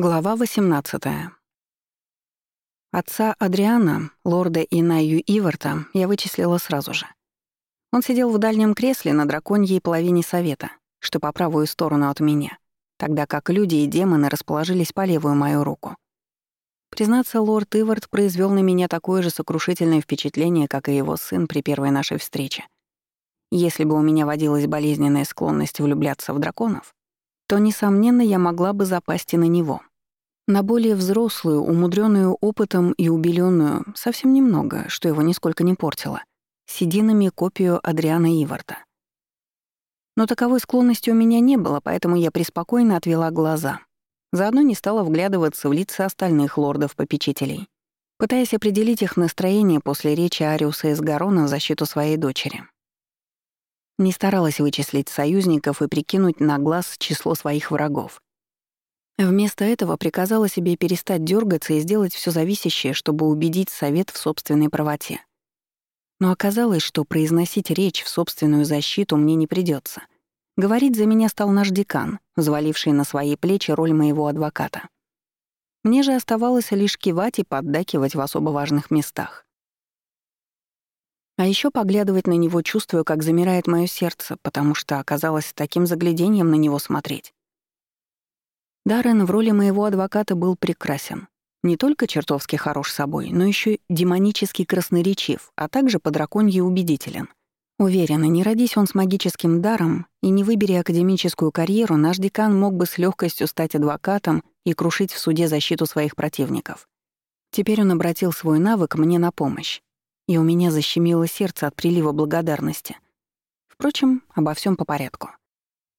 Глава 18. Отца Адриана, лорда Инаю Иварта, я вычислила сразу же. Он сидел в дальнем кресле на драконьей половине совета, что по правую сторону от меня, тогда как люди и демоны расположились по левую мою руку. Признаться, лорд Ивард произвел на меня такое же сокрушительное впечатление, как и его сын при первой нашей встрече. Если бы у меня водилась болезненная склонность влюбляться в драконов, то, несомненно, я могла бы запасть и на него. На более взрослую, умудренную опытом и убеленную, совсем немного, что его нисколько не портило, сединами копию Адриана Иварта. Но таковой склонности у меня не было, поэтому я преспокойно отвела глаза. Заодно не стала вглядываться в лица остальных лордов-попечителей, пытаясь определить их настроение после речи Ариуса из Гарона в защиту своей дочери. Не старалась вычислить союзников и прикинуть на глаз число своих врагов. Вместо этого приказала себе перестать дергаться и сделать все зависящее, чтобы убедить совет в собственной правоте. Но оказалось, что произносить речь в собственную защиту мне не придется. Говорить за меня стал наш декан, взваливший на свои плечи роль моего адвоката. Мне же оставалось лишь кивать и поддакивать в особо важных местах. А еще поглядывать на него, чувствуя, как замирает мое сердце, потому что оказалось таким заглядением на него смотреть. Даррен в роли моего адвоката был прекрасен. Не только чертовски хорош собой, но еще демонически красноречив, а также по драконье убедителен. Уверена, не родись он с магическим даром и не выбери академическую карьеру, наш декан мог бы с легкостью стать адвокатом и крушить в суде защиту своих противников. Теперь он обратил свой навык мне на помощь, и у меня защемило сердце от прилива благодарности. Впрочем, обо всем по порядку.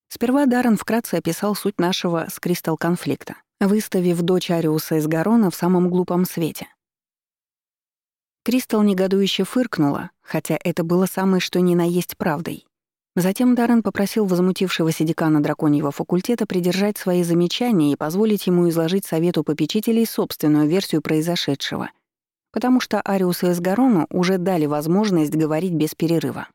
Сперва Даррен вкратце описал суть нашего с Кристал конфликта, выставив дочь Ариуса из Гарона в самом глупом свете. Кристал негодующе фыркнула, хотя это было самое что ни на есть правдой. Затем Даррен попросил возмутившегося декана драконьего факультета придержать свои замечания и позволить ему изложить совету попечителей собственную версию произошедшего, потому что Ариусу из Гарону уже дали возможность говорить без перерыва.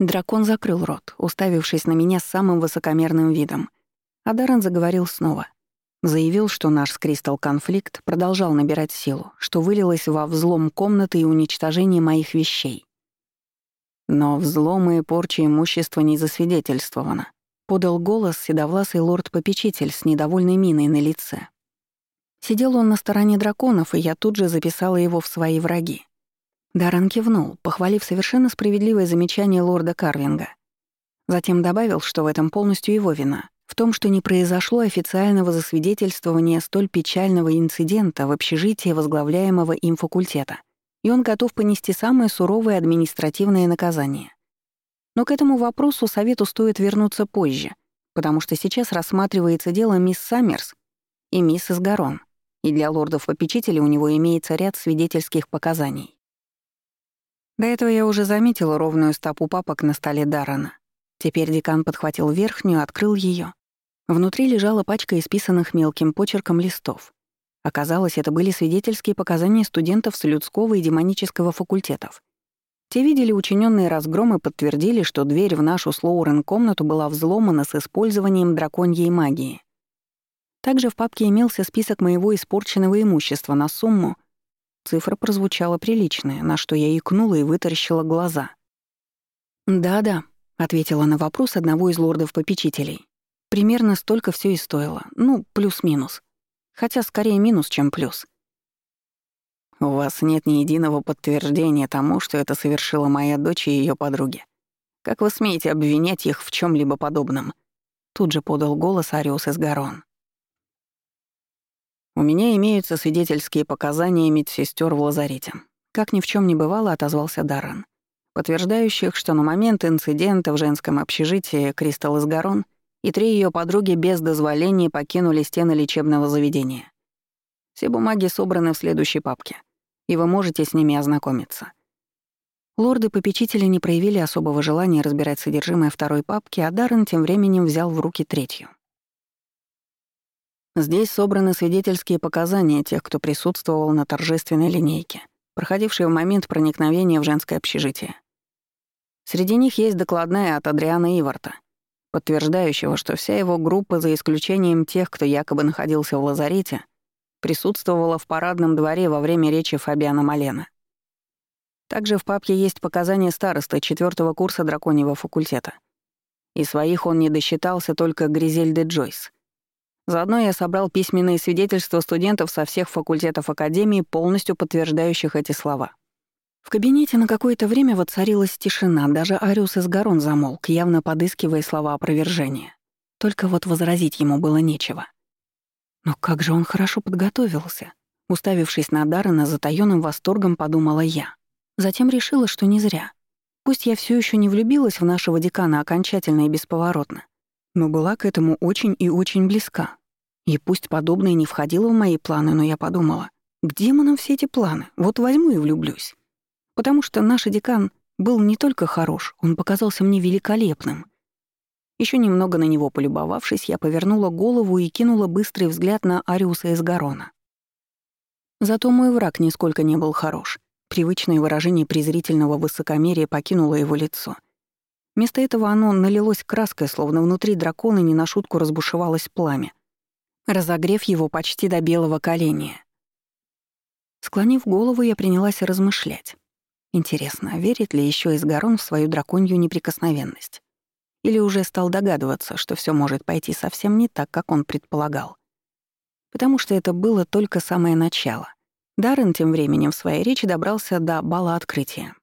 Дракон закрыл рот, уставившись на меня с самым высокомерным видом. А Даррен заговорил снова. Заявил, что наш с Кристал конфликт продолжал набирать силу, что вылилось во взлом комнаты и уничтожение моих вещей. Но взлом и порча имущества не засвидетельствовано. Подал голос седовласый лорд-попечитель с недовольной миной на лице. Сидел он на стороне драконов, и я тут же записала его в свои враги. Даррен кивнул, похвалив совершенно справедливое замечание лорда Карвинга. Затем добавил, что в этом полностью его вина, в том, что не произошло официального засвидетельствования столь печального инцидента в общежитии возглавляемого им факультета, и он готов понести самое суровое административное наказание. Но к этому вопросу совету стоит вернуться позже, потому что сейчас рассматривается дело мисс Саммерс и миссис Гарон, и для лордов-попечителей у него имеется ряд свидетельских показаний. До этого я уже заметила ровную стопу папок на столе Дарана. Теперь декан подхватил верхнюю, открыл ее. Внутри лежала пачка исписанных мелким почерком листов. Оказалось, это были свидетельские показания студентов с людского и демонического факультетов. Те видели учиненные разгромы и подтвердили, что дверь в нашу Слоурен комнату была взломана с использованием драконьей магии. Также в папке имелся список моего испорченного имущества на сумму Цифра прозвучала приличная, на что я икнула и вытаращила глаза. «Да-да», — ответила на вопрос одного из лордов-попечителей. «Примерно столько все и стоило. Ну, плюс-минус. Хотя скорее минус, чем плюс». «У вас нет ни единого подтверждения тому, что это совершила моя дочь и ее подруги. Как вы смеете обвинять их в чем либо подобном?» Тут же подал голос Ариус из Гарон. У меня имеются свидетельские показания медсестер в лазарете. Как ни в чем не бывало, отозвался Даррен, подтверждающих, что на момент инцидента в женском общежитии Кристал Изгарон и три ее подруги без дозволения покинули стены лечебного заведения. Все бумаги собраны в следующей папке, и вы можете с ними ознакомиться. Лорды-попечители не проявили особого желания разбирать содержимое второй папки, а Даррен тем временем взял в руки третью. Здесь собраны свидетельские показания тех, кто присутствовал на торжественной линейке, проходившей в момент проникновения в женское общежитие. Среди них есть докладная от Адриана Иварта, подтверждающего, что вся его группа, за исключением тех, кто якобы находился в лазарете, присутствовала в парадном дворе во время речи Фабиана Малена. Также в папке есть показания старосты четвертого курса драконьего факультета. И своих он не досчитался только Гризельды Джойс. Заодно я собрал письменные свидетельства студентов со всех факультетов Академии, полностью подтверждающих эти слова. В кабинете на какое-то время воцарилась тишина, даже Ариус из Гарон замолк, явно подыскивая слова опровержения. Только вот возразить ему было нечего. Но как же он хорошо подготовился. Уставившись на Даррена, затаённым восторгом подумала я. Затем решила, что не зря. Пусть я все еще не влюбилась в нашего декана окончательно и бесповоротно, но была к этому очень и очень близка. И пусть подобное не входило в мои планы, но я подумала, к демонам все эти планы, вот возьму и влюблюсь потому что наш декан был не только хорош, он показался мне великолепным. Еще немного на него полюбовавшись, я повернула голову и кинула быстрый взгляд на Ариуса из Гарона. Зато мой враг нисколько не был хорош. Привычное выражение презрительного высокомерия покинуло его лицо. Вместо этого оно налилось краской, словно внутри дракона не на шутку разбушевалось пламя, разогрев его почти до белого коленя. Склонив голову, я принялась размышлять. Интересно, верит ли еще Изгарон в свою драконью неприкосновенность? Или уже стал догадываться, что все может пойти совсем не так, как он предполагал? Потому что это было только самое начало. Даррен тем временем в своей речи добрался до бала открытия.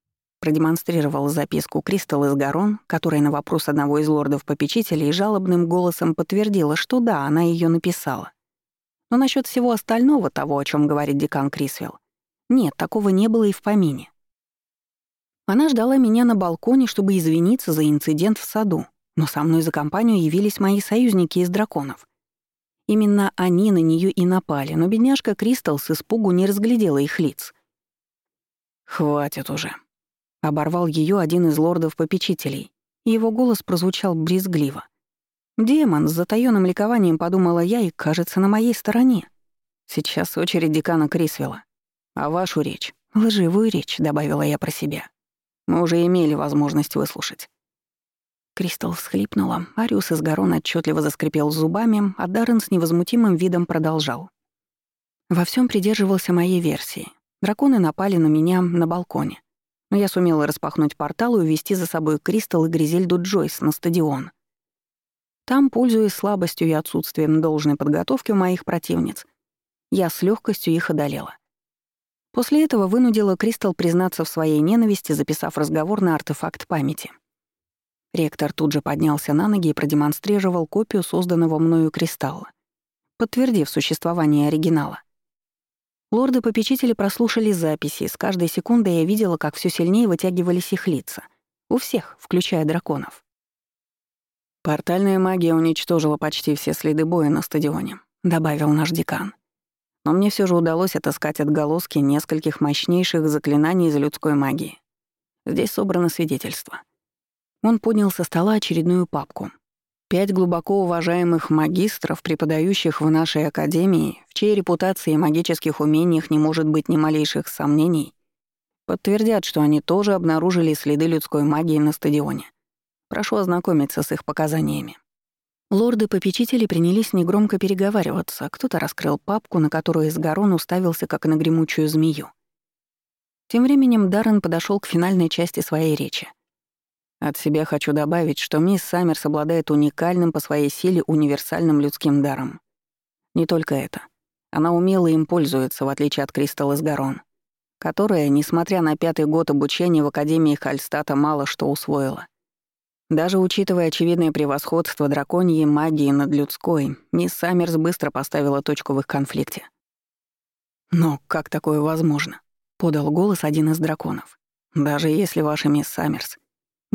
Продемонстрировал записку Кристал Изгарон, которая на вопрос одного из лордов-попечителей жалобным голосом подтвердила, что да, она ее написала. Но насчет всего остального, того, о чем говорит декан Крисвелл, нет, такого не было и в помине. Она ждала меня на балконе, чтобы извиниться за инцидент в саду, но со мной за компанию явились мои союзники из драконов. Именно они на нее и напали, но бедняжка Кристал с испугу не разглядела их лиц. «Хватит уже», — оборвал ее один из лордов-попечителей, его голос прозвучал брезгливо. «Демон с затаённым ликованием подумала я и, кажется, на моей стороне. Сейчас очередь декана Крисвелла. А вашу речь, лживую речь», — добавила я про себя. Мы уже имели возможность выслушать». Кристал всхлипнула, Ариус из Гарон отчетливо заскрипел зубами, а Даррен с невозмутимым видом продолжал. Во всем придерживался моей версии. Драконы напали на меня на балконе. Но я сумела распахнуть портал и увести за собой Кристал и Гризельду Джойс на стадион. Там, пользуясь слабостью и отсутствием должной подготовки у моих противниц, я с легкостью их одолела. После этого вынудила Кристал признаться в своей ненависти, записав разговор на артефакт памяти. Ректор тут же поднялся на ноги и продемонстрировал копию созданного мною кристалла, подтвердив существование оригинала. Лорды-попечители прослушали записи, с каждой секундой я видела, как все сильнее вытягивались их лица. У всех, включая драконов. «Портальная магия уничтожила почти все следы боя на стадионе», — добавил наш декан. Но мне все же удалось отыскать отголоски нескольких мощнейших заклинаний из людской магии. Здесь собрано свидетельство. Он поднял со стола очередную папку. Пять глубоко уважаемых магистров, преподающих в нашей академии, в чьей репутации и магических умениях не может быть ни малейших сомнений, подтвердят, что они тоже обнаружили следы людской магии на стадионе. Прошу ознакомиться с их показаниями. Лорды-попечители принялись негромко переговариваться, кто-то раскрыл папку, на которую Изгарон уставился, как на гремучую змею. Тем временем Даррен подошел к финальной части своей речи. От себя хочу добавить, что мисс Саммерс обладает уникальным по своей силе универсальным людским даром. Не только это. Она умело им пользуется, в отличие от Кристалл Изгарон, которая, несмотря на пятый год обучения в Академии Хальстата, мало что усвоила. Даже учитывая очевидное превосходство драконьей магии над людской, мисс Саммерс быстро поставила точку в их конфликте. «Но как такое возможно?» — подал голос один из драконов. «Даже если ваша мисс Саммерс...»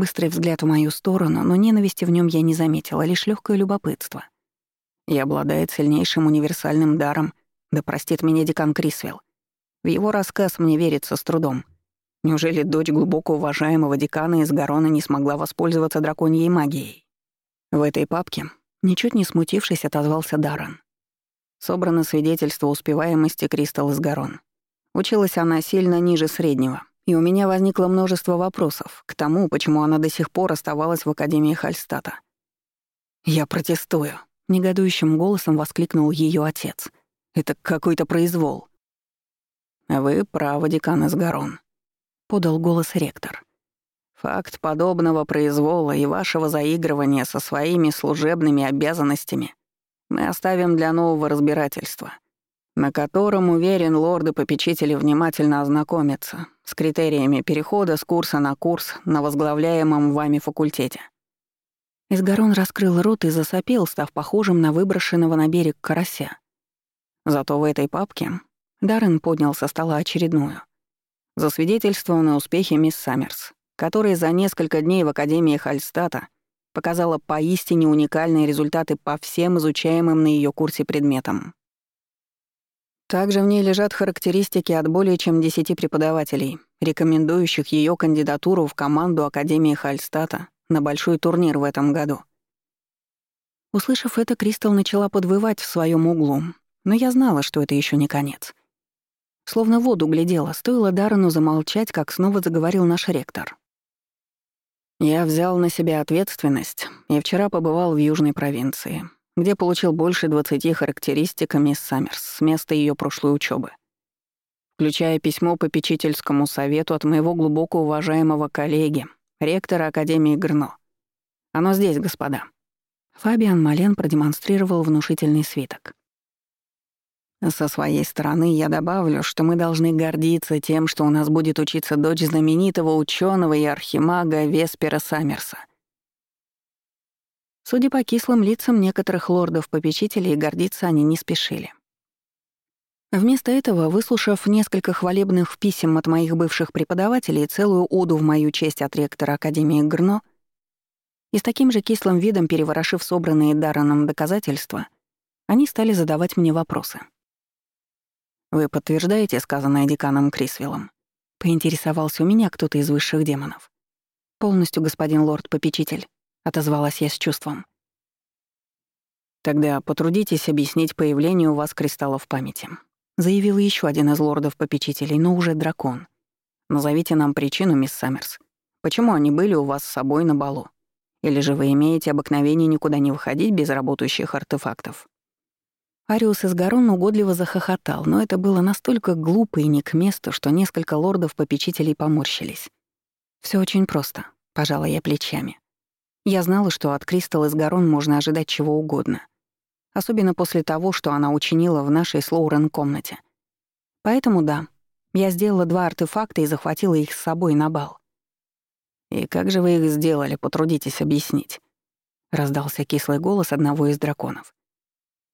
Быстрый взгляд в мою сторону, но ненависти в нем я не заметила, лишь легкое любопытство. И обладает сильнейшим универсальным даром, да простит меня декан Крисвелл. В его рассказ мне верится с трудом — Неужели дочь глубоко уважаемого декана из Гарона не смогла воспользоваться драконьей магией? В этой папке, ничуть не смутившись, отозвался Даррен. Собрано свидетельство успеваемости Кристалл из Гарон. Училась она сильно ниже среднего, и у меня возникло множество вопросов к тому, почему она до сих пор оставалась в Академии Хальстата. «Я протестую», — негодующим голосом воскликнул ее отец. «Это какой-то произвол». «Вы правы, декан Изгарон», — подал голос ректор. «Факт подобного произвола и вашего заигрывания со своими служебными обязанностями мы оставим для нового разбирательства, на котором, уверен, лорды-попечители внимательно ознакомятся с критериями перехода с курса на курс на возглавляемом вами факультете. Изгарон раскрыл рот и засопел, став похожим на выброшенного на берег карася. Зато в этой папке Даррен поднял со стола очередную. Засвидетельствованы успехи мисс Саммерс, которая за несколько дней в Академии Хальстата показала поистине уникальные результаты по всем изучаемым на ее курсе предметам. Также в ней лежат характеристики от более чем 10 преподавателей, рекомендующих ее кандидатуру в команду Академии Хальстата на большой турнир в этом году. Услышав это, Кристал начала подвывать в своем углу, но я знала, что это еще не конец. Словно воду глядела, стоило Даррену замолчать, как снова заговорил наш ректор. «Я взял на себя ответственность и вчера побывал в Южной провинции, где получил больше 20 характеристик мисс Саммерс с места ее прошлой учебы, включая письмо попечительскому совету от моего глубоко уважаемого коллеги, ректора Академии Грно. Оно здесь, господа». Фабиан Мален продемонстрировал внушительный свиток. Со своей стороны я добавлю, что мы должны гордиться тем, что у нас будет учиться дочь знаменитого ученого и архимага Веспера Саммерса. Судя по кислым лицам некоторых лордов-попечителей, гордиться они не спешили. Вместо этого, выслушав несколько хвалебных писем от моих бывших преподавателей и целую оду в мою честь от ректора Академии Грно, и с таким же кислым видом переворошив собранные Дарреном доказательства, они стали задавать мне вопросы. «Вы подтверждаете сказанное деканом Крисвиллом?» Поинтересовался у меня кто-то из высших демонов. «Полностью, господин лорд-попечитель», — отозвалась я с чувством. «Тогда потрудитесь объяснить появление у вас кристаллов памяти», — заявил еще один из лордов-попечителей, но уже дракон. «Назовите нам причину, мисс Саммерс. Почему они были у вас с собой на балу? Или же вы имеете обыкновение никуда не выходить без работающих артефактов?» Ариус из Гарон угодливо захохотал, но это было настолько глупо и не к месту, что несколько лордов-попечителей поморщились. Все очень просто», — пожала я плечами. Я знала, что от Кристал из Гарон можно ожидать чего угодно. Особенно после того, что она учинила в нашей Слоурен комнате. Поэтому да, я сделала два артефакта и захватила их с собой на бал. «И как же вы их сделали, потрудитесь объяснить?» — раздался кислый голос одного из драконов.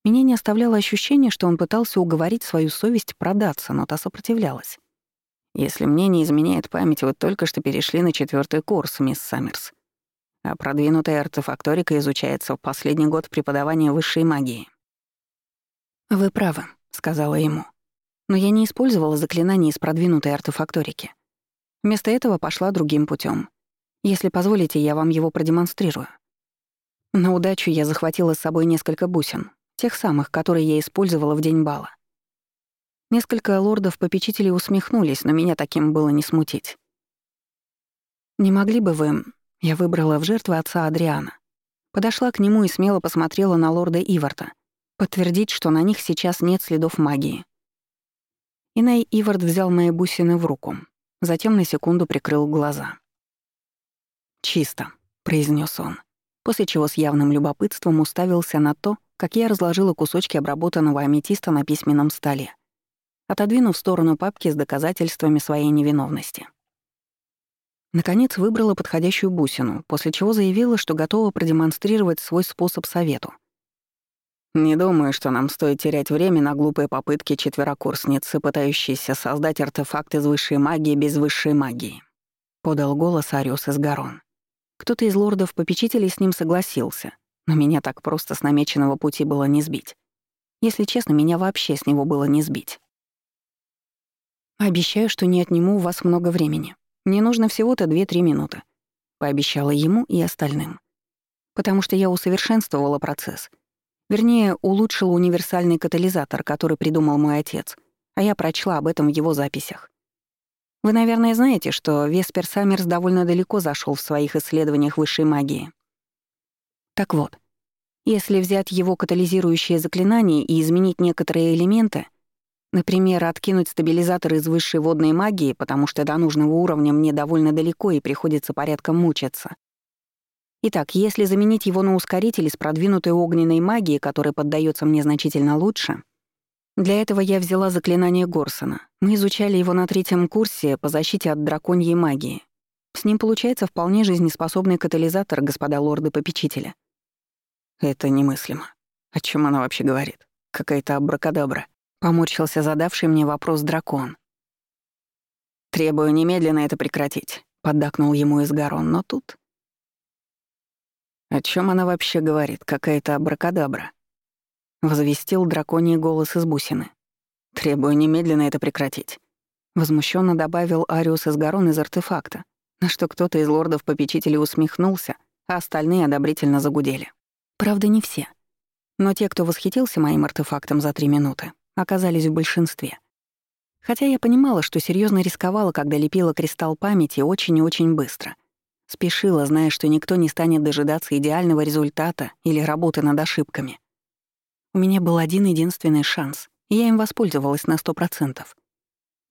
Меня не оставляло ощущение, что он пытался уговорить свою совесть продаться, но та сопротивлялась. «Если мне не изменяет память, вы только что перешли на четвертый курс, мисс Саммерс. А продвинутая артефакторика изучается в последний год преподавания высшей магии». «Вы правы», — сказала ему. «Но я не использовала заклинания из продвинутой артефакторики. Вместо этого пошла другим путем. Если позволите, я вам его продемонстрирую». На удачу я захватила с собой несколько бусин, Тех самых, которые я использовала в день бала. Несколько лордов-попечителей усмехнулись, но меня таким было не смутить. «Не могли бы вы...» Я выбрала в жертву отца Адриана. Подошла к нему и смело посмотрела на лорда Иварта, подтвердить, что на них сейчас нет следов магии. Инай Ивард взял мои бусины в руку, затем на секунду прикрыл глаза. «Чисто», — произнес он, после чего с явным любопытством уставился на то, как я разложила кусочки обработанного аметиста на письменном столе, отодвинув в сторону папки с доказательствами своей невиновности. Наконец выбрала подходящую бусину, после чего заявила, что готова продемонстрировать свой способ совету. «Не думаю, что нам стоит терять время на глупые попытки четверокурсницы, пытающейся создать артефакт из высшей магии без высшей магии», — подал голос Ариус из Гарон. Кто-то из лордов-попечителей с ним согласился — но меня так просто с намеченного пути было не сбить. Если честно, меня вообще с него было не сбить. «Обещаю, что не отниму у вас много времени. Мне нужно всего-то 2-3 минуты», — пообещала ему и остальным. Потому что я усовершенствовала процесс. Вернее, улучшила универсальный катализатор, который придумал мой отец, а я прочла об этом в его записях. Вы, наверное, знаете, что Веспер Саммерс довольно далеко зашел в своих исследованиях высшей магии. Так вот, Если взять его катализирующее заклинание и изменить некоторые элементы, например, откинуть стабилизатор из высшей водной магии, потому что до нужного уровня мне довольно далеко и приходится порядком мучиться. Итак, если заменить его на ускоритель из продвинутой огненной магии, который поддается мне значительно лучше, для этого я взяла заклинание Горсона. Мы изучали его на третьем курсе по защите от драконьей магии. С ним получается вполне жизнеспособный катализатор, господа лорды-попечителя. Это немыслимо. О чем она вообще говорит? Какая-то абракадабра. Поморщился задавший мне вопрос дракон. «Требую немедленно это прекратить», — поддакнул ему Изгарон, но тут... «О чем она вообще говорит? Какая-то абракадабра?» Возвестил драконий голос из бусины. «Требую немедленно это прекратить», — возмущенно добавил Ариус Изгарон из артефакта, на что кто-то из лордов-попечителей усмехнулся, а остальные одобрительно загудели. Правда, не все. Но те, кто восхитился моим артефактом за три минуты, оказались в большинстве. Хотя я понимала, что серьезно рисковала, когда лепила кристалл памяти очень и очень быстро. Спешила, зная, что никто не станет дожидаться идеального результата или работы над ошибками. У меня был один единственный шанс, и я им воспользовалась на сто процентов.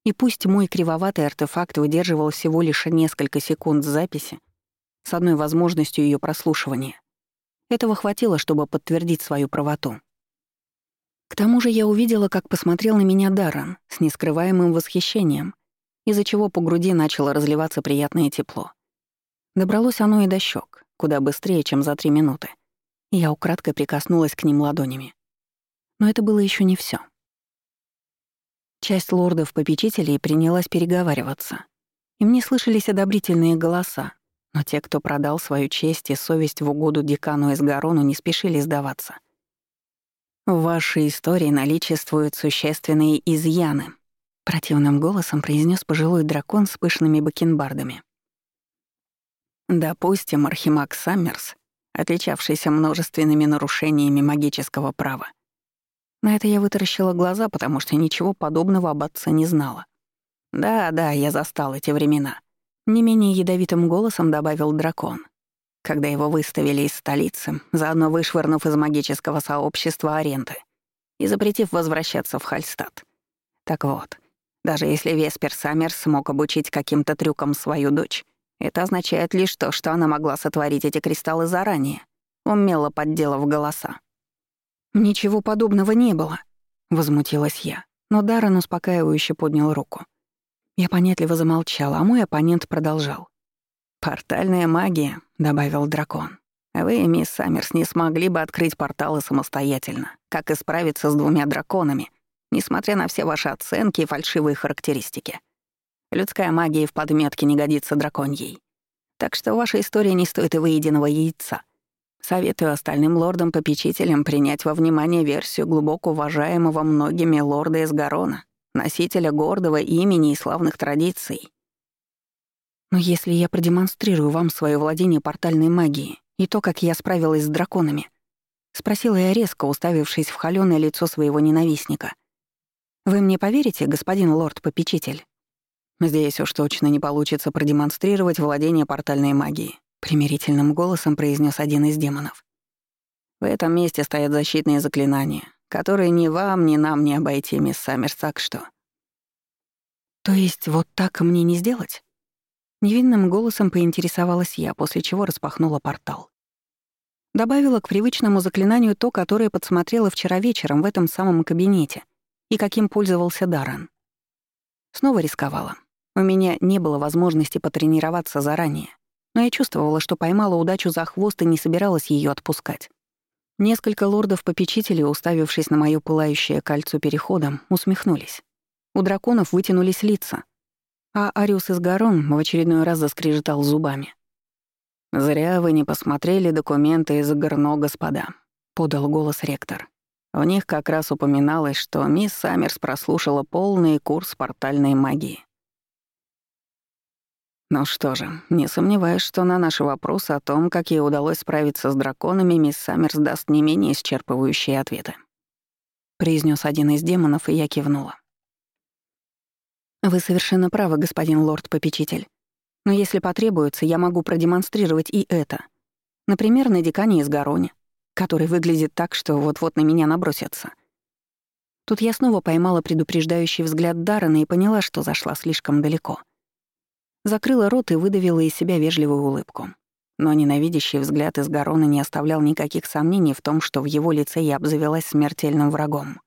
И пусть мой кривоватый артефакт выдерживал всего лишь несколько секунд записи с одной возможностью ее прослушивания, этого хватило, чтобы подтвердить свою правоту. К тому же я увидела, как посмотрел на меня Даррен с нескрываемым восхищением, из-за чего по груди начало разливаться приятное тепло. Добралось оно и до щек, куда быстрее, чем за три минуты. Я украдкой прикоснулась к ним ладонями. Но это было еще не все. Часть лордов-попечителей принялась переговариваться. И мне слышались одобрительные голоса, но те, кто продал свою честь и совесть в угоду декану Эсгарону, не спешили сдаваться. «В вашей истории наличествуют существенные изъяны», — противным голосом произнес пожилой дракон с пышными бакенбардами. Допустим, Архимаг Саммерс, отличавшийся множественными нарушениями магического права, на это я вытаращила глаза, потому что ничего подобного об отце не знала. Да, да, я застал эти времена. Не менее ядовитым голосом добавил дракон. Когда его выставили из столицы, заодно вышвырнув из магического сообщества аренды и запретив возвращаться в Хальстад. Так вот, даже если Веспер Саммерс смог обучить каким-то трюкам свою дочь, это означает лишь то, что она могла сотворить эти кристаллы заранее, умело подделав голоса. «Ничего подобного не было», — возмутилась я, но Даррен успокаивающе поднял руку. Я понятливо замолчала, а мой оппонент продолжал. «Портальная магия», — добавил дракон. «Вы, мисс Саммерс, не смогли бы открыть порталы самостоятельно, как и справиться с двумя драконами, несмотря на все ваши оценки и фальшивые характеристики. Людская магия в подметке не годится драконьей. Так что ваша история не стоит и выеденного яйца. Советую остальным лордам-попечителям принять во внимание версию глубоко уважаемого многими лорда из Гарона, носителя гордого имени и славных традиций. Но если я продемонстрирую вам свое владение портальной магией и то, как я справилась с драконами, спросила я резко, уставившись в холёное лицо своего ненавистника. Вы мне поверите, господин лорд-попечитель? Здесь уж точно не получится продемонстрировать владение портальной магией примирительным голосом произнес один из демонов. В этом месте стоят защитные заклинания, которые ни вам, ни нам не обойти, мисс Саммерс, так что... То есть вот так мне не сделать? Невинным голосом поинтересовалась я, после чего распахнула портал. Добавила к привычному заклинанию то, которое подсмотрела вчера вечером в этом самом кабинете и каким пользовался Даррен. Снова рисковала. У меня не было возможности потренироваться заранее но я чувствовала, что поймала удачу за хвост и не собиралась ее отпускать. Несколько лордов-попечителей, уставившись на моё пылающее кольцо переходом, усмехнулись. У драконов вытянулись лица, а Ариус из Гарон в очередной раз заскрежетал зубами. «Зря вы не посмотрели документы из Горно, господа», — подал голос ректор. В них как раз упоминалось, что мисс Саммерс прослушала полный курс портальной магии. Ну что же, не сомневаюсь, что на наши вопросы о том, как ей удалось справиться с драконами, мисс Саммерс даст не менее исчерпывающие ответы. Произнес один из демонов, и я кивнула. Вы совершенно правы, господин лорд-попечитель. Но если потребуется, я могу продемонстрировать и это. Например, на декане из Гароне. который выглядит так, что вот-вот на меня набросятся. Тут я снова поймала предупреждающий взгляд Даррена и поняла, что зашла слишком далеко. Закрыла рот и выдавила из себя вежливую улыбку. Но ненавидящий взгляд из Гарона не оставлял никаких сомнений в том, что в его лице я обзавелась смертельным врагом.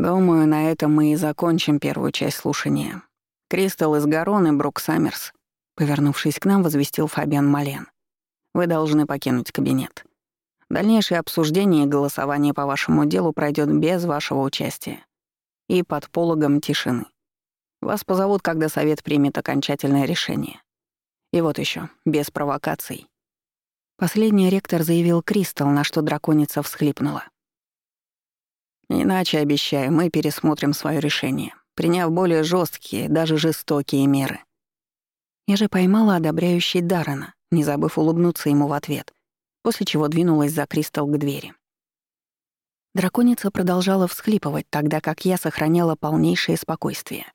«Думаю, на этом мы и закончим первую часть слушания. Кристалл из Гарон и Брук Саммерс», повернувшись к нам, возвестил Фабиан Мален. «Вы должны покинуть кабинет. Дальнейшее обсуждение и голосование по вашему делу пройдет без вашего участия и под пологом тишины. Вас позовут, когда совет примет окончательное решение. И вот еще, без провокаций. Последний ректор заявил Кристал, на что драконица всхлипнула. Иначе, обещаю, мы пересмотрим свое решение, приняв более жесткие, даже жестокие меры. Я же поймала одобряющий Дарана, не забыв улыбнуться ему в ответ, после чего двинулась за Кристал к двери. Драконица продолжала всхлипывать, тогда как я сохраняла полнейшее спокойствие.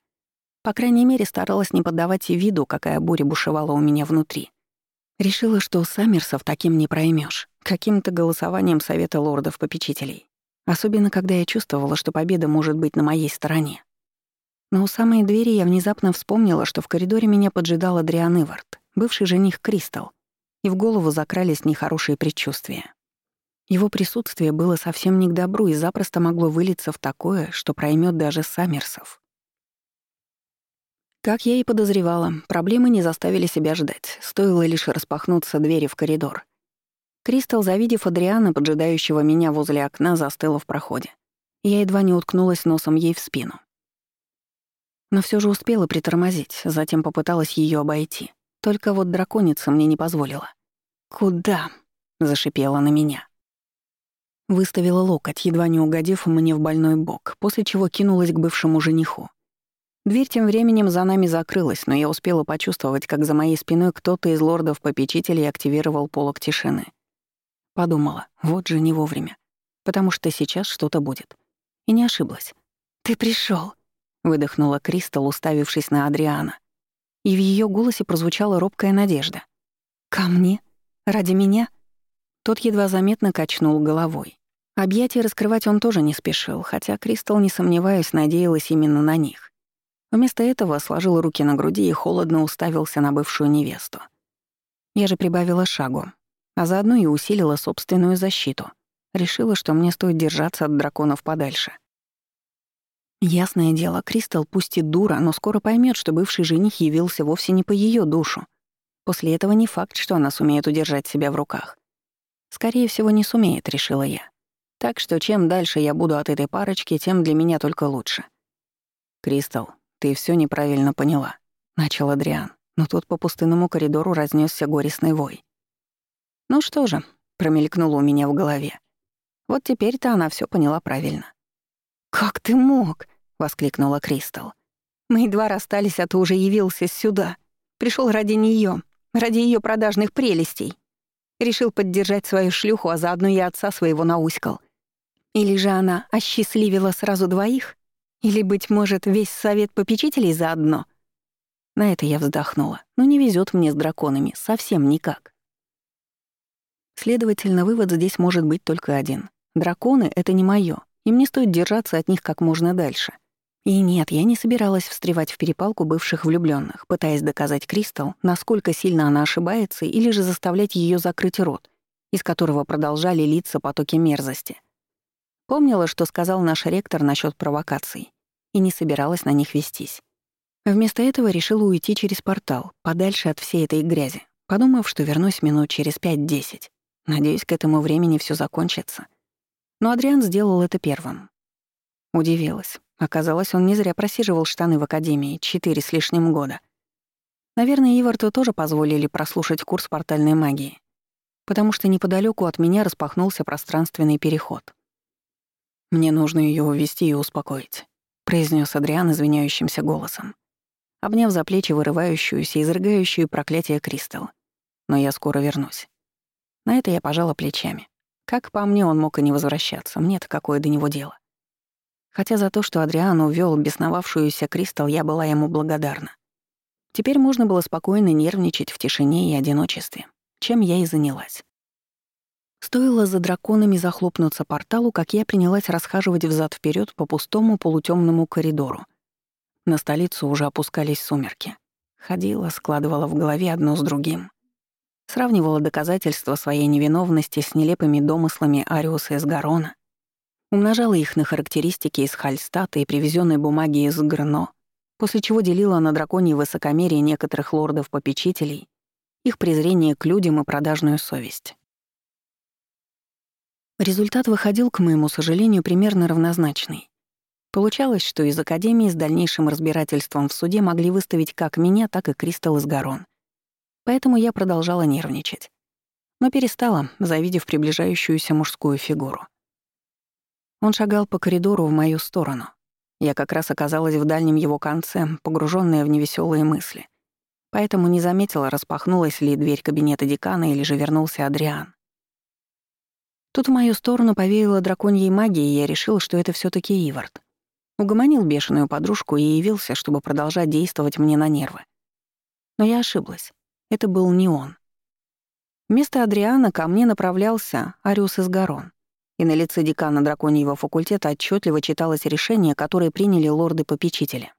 По крайней мере, старалась не поддавать виду, какая буря бушевала у меня внутри. Решила, что Саммерсов таким не проймешь, каким-то голосованием Совета лордов-попечителей. Особенно, когда я чувствовала, что победа может быть на моей стороне. Но у самой двери я внезапно вспомнила, что в коридоре меня поджидал Адриан Ивард, бывший жених Кристал, и в голову закрались нехорошие предчувствия. Его присутствие было совсем не к добру и запросто могло вылиться в такое, что проймет даже Саммерсов. Как я и подозревала, проблемы не заставили себя ждать, стоило лишь распахнуться двери в коридор. Кристал, завидев Адриана, поджидающего меня возле окна, застыла в проходе. Я едва не уткнулась носом ей в спину. Но все же успела притормозить, затем попыталась ее обойти. Только вот драконица мне не позволила. «Куда?» — зашипела на меня. Выставила локоть, едва не угодив мне в больной бок, после чего кинулась к бывшему жениху. Дверь тем временем за нами закрылась, но я успела почувствовать, как за моей спиной кто-то из лордов-попечителей активировал полок тишины. Подумала, вот же не вовремя, потому что сейчас что-то будет. И не ошиблась. «Ты пришел, выдохнула Кристал, уставившись на Адриана. И в ее голосе прозвучала робкая надежда. «Ко мне? Ради меня?» Тот едва заметно качнул головой. Объятия раскрывать он тоже не спешил, хотя Кристал, не сомневаясь, надеялась именно на них. Вместо этого сложил руки на груди и холодно уставился на бывшую невесту. Я же прибавила шагу, а заодно и усилила собственную защиту. Решила, что мне стоит держаться от драконов подальше. Ясное дело, Кристал пусть и дура, но скоро поймет, что бывший жених явился вовсе не по ее душу. После этого не факт, что она сумеет удержать себя в руках. Скорее всего, не сумеет, решила я. Так что чем дальше я буду от этой парочки, тем для меня только лучше. Кристал, ты все неправильно поняла», — начал Адриан, но тут по пустынному коридору разнесся горестный вой. «Ну что же», — промелькнуло у меня в голове. Вот теперь-то она все поняла правильно. «Как ты мог?» — воскликнула Кристал. «Мы едва расстались, а ты уже явился сюда. Пришел ради нее, ради ее продажных прелестей. Решил поддержать свою шлюху, а заодно и отца своего науськал. Или же она осчастливила сразу двоих? Или, быть может, весь совет попечителей заодно? На это я вздохнула. Ну, не везет мне с драконами, совсем никак. Следовательно, вывод здесь может быть только один. Драконы — это не моё, и мне стоит держаться от них как можно дальше. И нет, я не собиралась встревать в перепалку бывших влюбленных, пытаясь доказать Кристал, насколько сильно она ошибается, или же заставлять ее закрыть рот, из которого продолжали литься потоки мерзости. Помнила, что сказал наш ректор насчет провокаций и не собиралась на них вестись. Вместо этого решила уйти через портал, подальше от всей этой грязи, подумав, что вернусь минут через 5-10. Надеюсь, к этому времени все закончится. Но Адриан сделал это первым. Удивилась. Оказалось, он не зря просиживал штаны в академии четыре с лишним года. Наверное, Иварту тоже позволили прослушать курс портальной магии, потому что неподалеку от меня распахнулся пространственный переход. Мне нужно ее увести и успокоить произнес Адриан извиняющимся голосом, обняв за плечи вырывающуюся и изрыгающую проклятие Кристал. «Но я скоро вернусь». На это я пожала плечами. Как по мне, он мог и не возвращаться, мне-то какое до него дело. Хотя за то, что Адриан увёл бесновавшуюся Кристал, я была ему благодарна. Теперь можно было спокойно нервничать в тишине и одиночестве, чем я и занялась. Стоило за драконами захлопнуться порталу, как я принялась расхаживать взад вперед по пустому полутемному коридору. На столицу уже опускались сумерки. Ходила, складывала в голове одно с другим. Сравнивала доказательства своей невиновности с нелепыми домыслами Ариуса из Гарона. Умножала их на характеристики из Хальстата и привезенной бумаги из Грно, после чего делила на драконье высокомерие некоторых лордов-попечителей, их презрение к людям и продажную совесть. Результат выходил, к моему сожалению, примерно равнозначный. Получалось, что из Академии с дальнейшим разбирательством в суде могли выставить как меня, так и Кристалл из Гарон. Поэтому я продолжала нервничать. Но перестала, завидев приближающуюся мужскую фигуру. Он шагал по коридору в мою сторону. Я как раз оказалась в дальнем его конце, погруженная в невеселые мысли. Поэтому не заметила, распахнулась ли дверь кабинета декана или же вернулся Адриан. Тут в мою сторону повеяло драконьей магией, и я решил, что это все таки Ивард. Угомонил бешеную подружку и явился, чтобы продолжать действовать мне на нервы. Но я ошиблась. Это был не он. Вместо Адриана ко мне направлялся Ариус из Гарон, и на лице декана драконьего факультета отчетливо читалось решение, которое приняли лорды-попечители.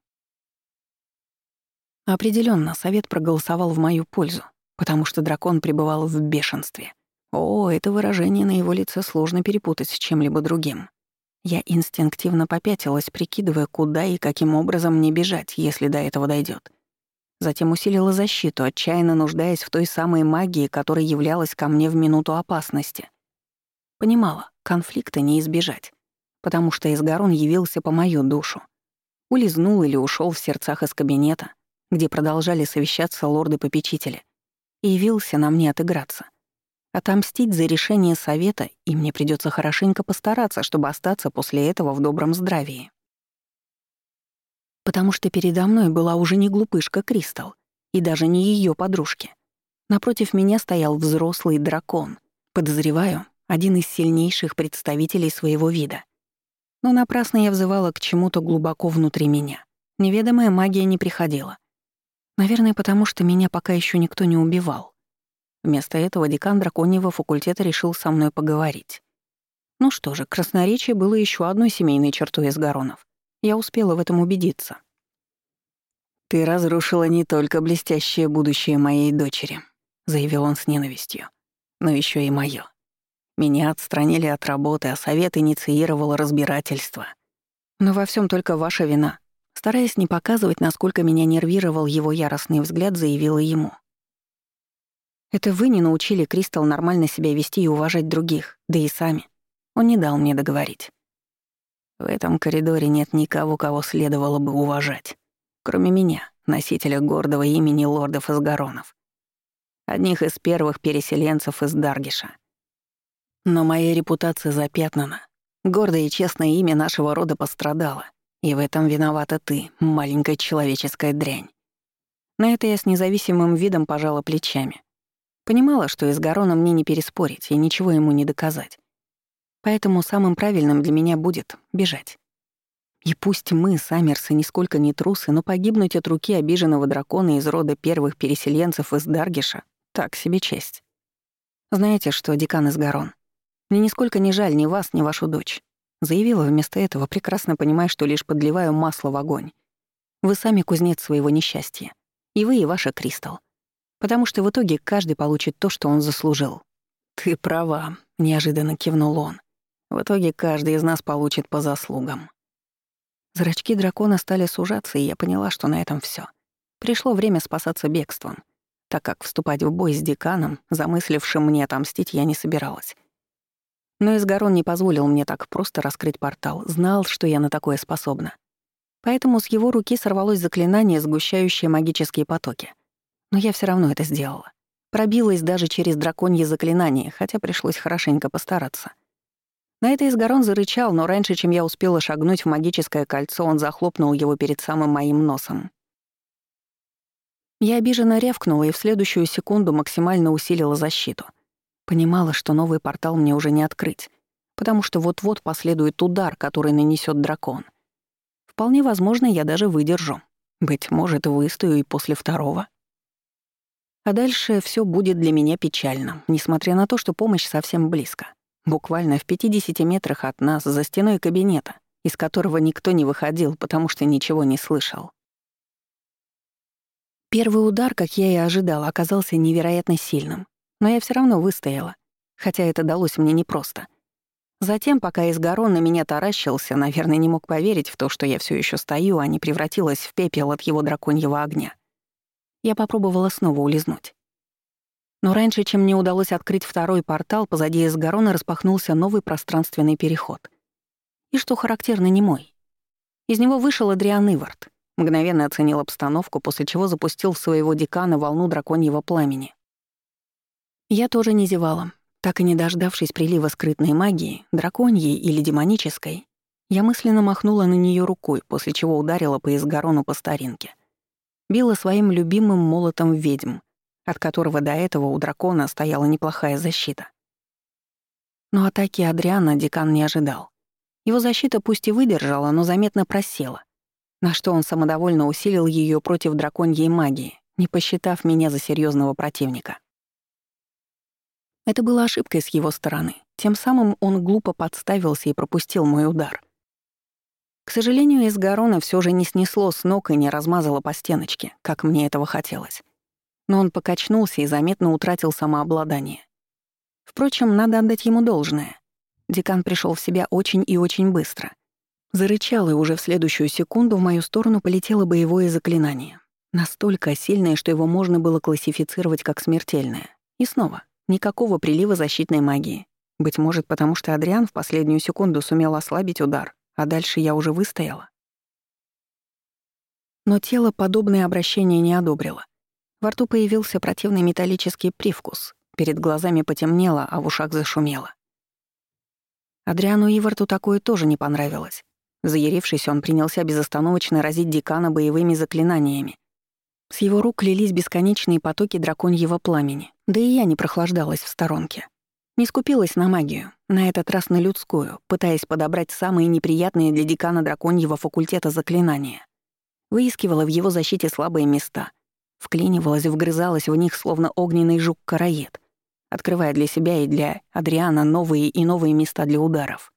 Определенно, совет проголосовал в мою пользу, потому что дракон пребывал в бешенстве. О, это выражение на его лице сложно перепутать с чем-либо другим. Я инстинктивно попятилась, прикидывая, куда и каким образом мне бежать, если до этого дойдет. Затем усилила защиту, отчаянно нуждаясь в той самой магии, которая являлась ко мне в минуту опасности. Понимала, конфликта не избежать, потому что Изгарон явился по мою душу. Улизнул или ушел в сердцах из кабинета, где продолжали совещаться лорды-попечители, и явился на мне отыграться — Отомстить за решение совета, и мне придется хорошенько постараться, чтобы остаться после этого в добром здравии. Потому что передо мной была уже не глупышка Кристал, и даже не ее подружки. Напротив меня стоял взрослый дракон, подозреваю, один из сильнейших представителей своего вида. Но напрасно я взывала к чему-то глубоко внутри меня. Неведомая магия не приходила. Наверное, потому что меня пока еще никто не убивал. Вместо этого декан драконьего факультета решил со мной поговорить. Ну что же, красноречие было еще одной семейной чертой из Гаронов. Я успела в этом убедиться. «Ты разрушила не только блестящее будущее моей дочери», — заявил он с ненавистью, — «но еще и моё. Меня отстранили от работы, а совет инициировал разбирательство. Но во всем только ваша вина». Стараясь не показывать, насколько меня нервировал его яростный взгляд, заявила ему — это вы не научили Кристал нормально себя вести и уважать других, да и сами. Он не дал мне договорить. В этом коридоре нет никого, кого следовало бы уважать, кроме меня, носителя гордого имени лордов из Гаронов. Одних из первых переселенцев из Даргиша. Но моя репутация запятнана. Гордое и честное имя нашего рода пострадало, и в этом виновата ты, маленькая человеческая дрянь. На это я с независимым видом пожала плечами. Понимала, что из Гарона мне не переспорить и ничего ему не доказать. Поэтому самым правильным для меня будет бежать. И пусть мы, Саммерсы, нисколько не трусы, но погибнуть от руки обиженного дракона из рода первых переселенцев из Даргиша — так себе честь. Знаете что, декан из Гарон, мне нисколько не жаль ни вас, ни вашу дочь. Заявила вместо этого, прекрасно понимая, что лишь подливаю масло в огонь. Вы сами кузнец своего несчастья. И вы, и ваша Кристалл. Потому что в итоге каждый получит то, что он заслужил. «Ты права», — неожиданно кивнул он. «В итоге каждый из нас получит по заслугам». Зрачки дракона стали сужаться, и я поняла, что на этом все. Пришло время спасаться бегством, так как вступать в бой с деканом, замыслившим мне отомстить, я не собиралась. Но Изгарон не позволил мне так просто раскрыть портал, знал, что я на такое способна. Поэтому с его руки сорвалось заклинание, сгущающее магические потоки. Но я все равно это сделала. Пробилась даже через драконье заклинание, хотя пришлось хорошенько постараться. На это Изгарон зарычал, но раньше, чем я успела шагнуть в магическое кольцо, он захлопнул его перед самым моим носом. Я обиженно рявкнула и в следующую секунду максимально усилила защиту. Понимала, что новый портал мне уже не открыть, потому что вот-вот последует удар, который нанесет дракон. Вполне возможно, я даже выдержу. Быть может, выстою и после второго. А дальше все будет для меня печально, несмотря на то, что помощь совсем близко. Буквально в 50 метрах от нас, за стеной кабинета, из которого никто не выходил, потому что ничего не слышал. Первый удар, как я и ожидала, оказался невероятно сильным, но я все равно выстояла, хотя это далось мне непросто. Затем, пока Изгарон на меня таращился, наверное, не мог поверить в то, что я все еще стою, а не превратилась в пепел от его драконьего огня. Я попробовала снова улизнуть. Но раньше, чем мне удалось открыть второй портал, позади Эсгарона распахнулся новый пространственный переход. И что характерно, не мой. Из него вышел Адриан Ивард, мгновенно оценил обстановку, после чего запустил в своего декана волну драконьего пламени. Я тоже не зевала. Так и не дождавшись прилива скрытной магии, драконьей или демонической, я мысленно махнула на нее рукой, после чего ударила по Изгарону по старинке — била своим любимым молотом ведьм, от которого до этого у дракона стояла неплохая защита. Но атаки Адриана декан не ожидал. Его защита пусть и выдержала, но заметно просела, на что он самодовольно усилил ее против драконьей магии, не посчитав меня за серьезного противника. Это была ошибкой с его стороны. Тем самым он глупо подставился и пропустил мой удар. К сожалению, из Гарона все же не снесло с ног и не размазало по стеночке, как мне этого хотелось. Но он покачнулся и заметно утратил самообладание. Впрочем, надо отдать ему должное. Декан пришел в себя очень и очень быстро. Зарычал, и уже в следующую секунду в мою сторону полетело боевое заклинание. Настолько сильное, что его можно было классифицировать как смертельное. И снова, никакого прилива защитной магии. Быть может, потому что Адриан в последнюю секунду сумел ослабить удар, а дальше я уже выстояла. Но тело подобное обращение не одобрило. Во рту появился противный металлический привкус, перед глазами потемнело, а в ушах зашумело. Адриану Иварту такое тоже не понравилось. Заярившись, он принялся безостановочно разить декана боевыми заклинаниями. С его рук лились бесконечные потоки драконьего пламени, да и я не прохлаждалась в сторонке. Не скупилась на магию, на этот раз на людскую, пытаясь подобрать самые неприятные для декана драконьего факультета заклинания. Выискивала в его защите слабые места, вклинивалась вгрызалась в них, словно огненный жук-караед, открывая для себя и для Адриана новые и новые места для ударов.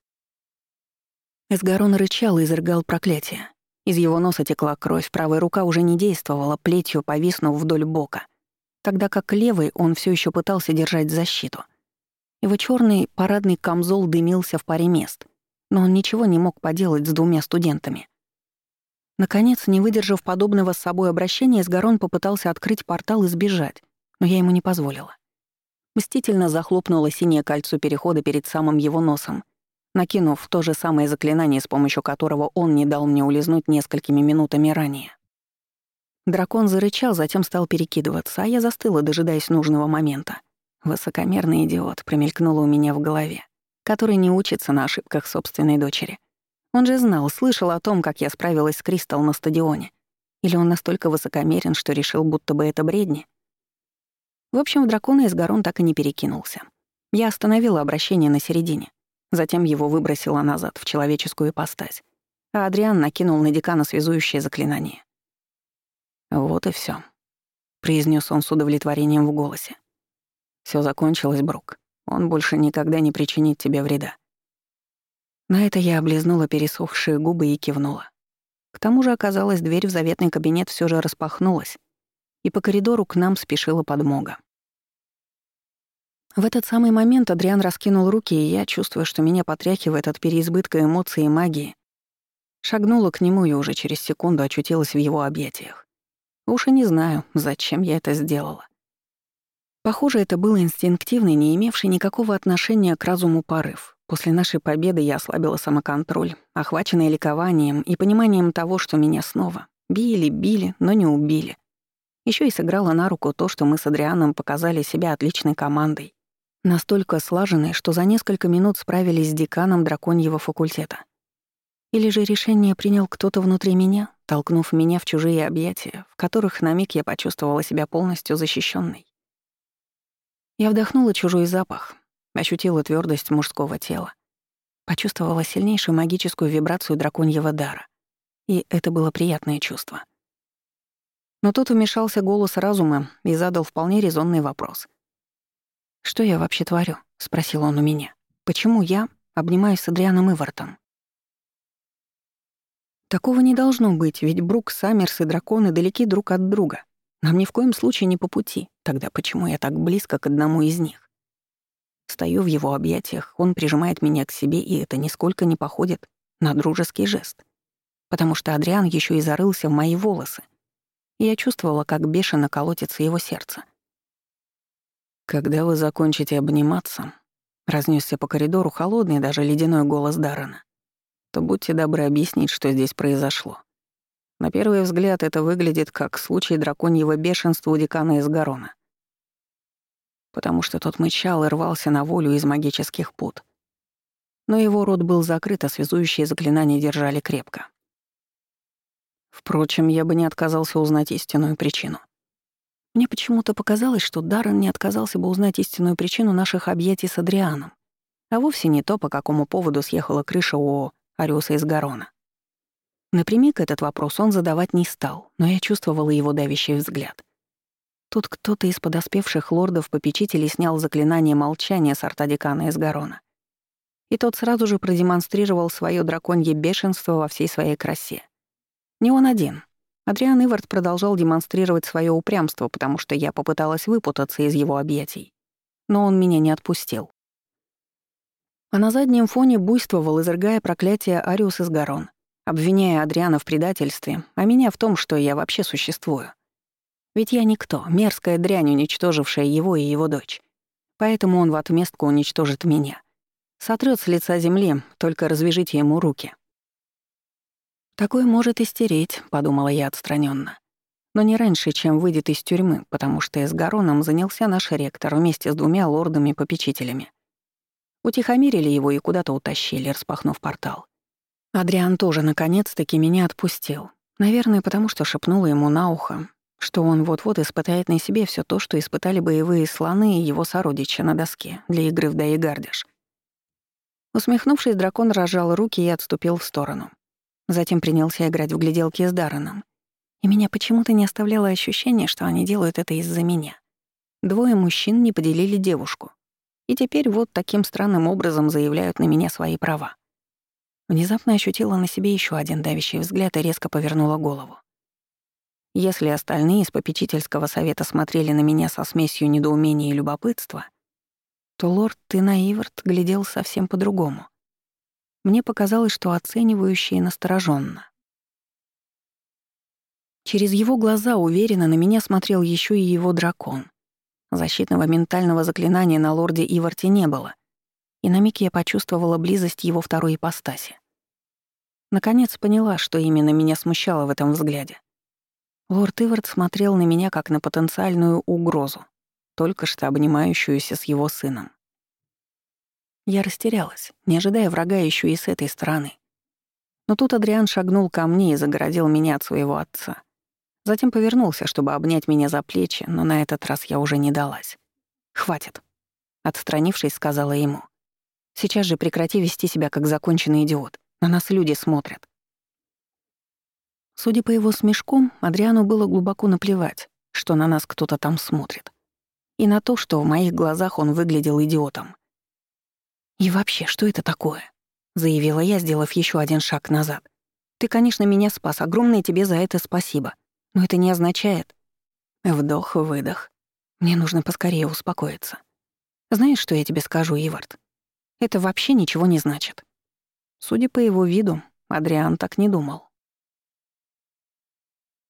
Эсгарон рычал и изрыгал проклятие. Из его носа текла кровь, правая рука уже не действовала, плетью повиснув вдоль бока, тогда как левой он все еще пытался держать защиту. Его черный парадный камзол дымился в паре мест, но он ничего не мог поделать с двумя студентами. Наконец, не выдержав подобного с собой обращения, Сгарон попытался открыть портал и сбежать, но я ему не позволила. Мстительно захлопнула синее кольцо перехода перед самым его носом, накинув то же самое заклинание, с помощью которого он не дал мне улизнуть несколькими минутами ранее. Дракон зарычал, затем стал перекидываться, а я застыла, дожидаясь нужного момента. Высокомерный идиот промелькнуло у меня в голове, который не учится на ошибках собственной дочери. Он же знал, слышал о том, как я справилась с Кристал на стадионе. Или он настолько высокомерен, что решил, будто бы это бредни? В общем, в дракона из горон так и не перекинулся. Я остановила обращение на середине. Затем его выбросила назад, в человеческую ипостась. А Адриан накинул на декана связующее заклинание. «Вот и все, произнес он с удовлетворением в голосе. Все закончилось, Брук. Он больше никогда не причинит тебе вреда. На это я облизнула пересохшие губы и кивнула. К тому же, оказалось, дверь в заветный кабинет все же распахнулась, и по коридору к нам спешила подмога. В этот самый момент Адриан раскинул руки, и я, чувствуя, что меня потряхивает от переизбытка эмоций и магии, шагнула к нему и уже через секунду очутилась в его объятиях. Уж и не знаю, зачем я это сделала. Похоже, это был инстинктивный, не имевший никакого отношения к разуму порыв. После нашей победы я ослабила самоконтроль, охваченная ликованием и пониманием того, что меня снова били, били, но не убили. Еще и сыграла на руку то, что мы с Адрианом показали себя отличной командой. Настолько слаженной, что за несколько минут справились с деканом драконьего факультета. Или же решение принял кто-то внутри меня, толкнув меня в чужие объятия, в которых на миг я почувствовала себя полностью защищенной. Я вдохнула чужой запах, ощутила твердость мужского тела, почувствовала сильнейшую магическую вибрацию драконьего дара. И это было приятное чувство. Но тут вмешался голос разума и задал вполне резонный вопрос. «Что я вообще творю?» — спросил он у меня. «Почему я обнимаюсь с Адрианом Ивартом?» Такого не должно быть, ведь Брук, Саммерс и драконы далеки друг от друга. Нам ни в коем случае не по пути. Тогда почему я так близко к одному из них? Стою в его объятиях, он прижимает меня к себе, и это нисколько не походит на дружеский жест. Потому что Адриан еще и зарылся в мои волосы. И я чувствовала, как бешено колотится его сердце. «Когда вы закончите обниматься», — разнесся по коридору холодный, даже ледяной голос Даррена, то будьте добры объяснить, что здесь произошло. На первый взгляд это выглядит как случай драконьего бешенства у декана из Гарона. Потому что тот мычал и рвался на волю из магических пут. Но его рот был закрыт, а связующие заклинания держали крепко. Впрочем, я бы не отказался узнать истинную причину. Мне почему-то показалось, что Даррен не отказался бы узнать истинную причину наших объятий с Адрианом, а вовсе не то, по какому поводу съехала крыша у Ариуса из Гарона. Напрямик этот вопрос он задавать не стал, но я чувствовала его давящий взгляд. Тут кто-то из подоспевших лордов-попечителей снял заклинание молчания с арта декана из Гарона. И тот сразу же продемонстрировал свое драконье бешенство во всей своей красе. Не он один. Адриан Ивард продолжал демонстрировать свое упрямство, потому что я попыталась выпутаться из его объятий. Но он меня не отпустил. А на заднем фоне буйствовал, изрыгая проклятие Ариус из Гарон обвиняя Адриана в предательстве, а меня в том, что я вообще существую. Ведь я никто, мерзкая дрянь, уничтожившая его и его дочь. Поэтому он в отместку уничтожит меня. Сотрёт с лица земли, только развяжите ему руки. «Такой может истереть», — подумала я отстраненно. Но не раньше, чем выйдет из тюрьмы, потому что с Гароном занялся наш ректор вместе с двумя лордами-попечителями. Утихомирили его и куда-то утащили, распахнув портал. Адриан тоже наконец-таки меня отпустил. Наверное, потому что шепнула ему на ухо, что он вот-вот испытает на себе все то, что испытали боевые слоны и его сородичи на доске для игры в Даегардиш. Усмехнувшись, дракон разжал руки и отступил в сторону. Затем принялся играть в гляделки с Дарреном. И меня почему-то не оставляло ощущение, что они делают это из-за меня. Двое мужчин не поделили девушку. И теперь вот таким странным образом заявляют на меня свои права. Внезапно ощутила на себе еще один давящий взгляд и резко повернула голову. Если остальные из попечительского совета смотрели на меня со смесью недоумения и любопытства, то лорд Тинаиверт глядел совсем по-другому. Мне показалось, что оценивающе и настороженно. Через его глаза уверенно на меня смотрел еще и его дракон. Защитного ментального заклинания на лорде Иварте не было, и на миг я почувствовала близость его второй ипостаси. Наконец поняла, что именно меня смущало в этом взгляде. Лорд Ивард смотрел на меня как на потенциальную угрозу, только что обнимающуюся с его сыном. Я растерялась, не ожидая врага еще и с этой стороны. Но тут Адриан шагнул ко мне и загородил меня от своего отца. Затем повернулся, чтобы обнять меня за плечи, но на этот раз я уже не далась. «Хватит», — отстранившись, сказала ему. «Сейчас же прекрати вести себя как законченный идиот. На нас люди смотрят. Судя по его смешкам, Адриану было глубоко наплевать, что на нас кто-то там смотрит. И на то, что в моих глазах он выглядел идиотом. «И вообще, что это такое?» — заявила я, сделав еще один шаг назад. «Ты, конечно, меня спас, огромное тебе за это спасибо. Но это не означает...» Вдох-выдох. Мне нужно поскорее успокоиться. Знаешь, что я тебе скажу, Ивард? Это вообще ничего не значит. Судя по его виду, Адриан так не думал.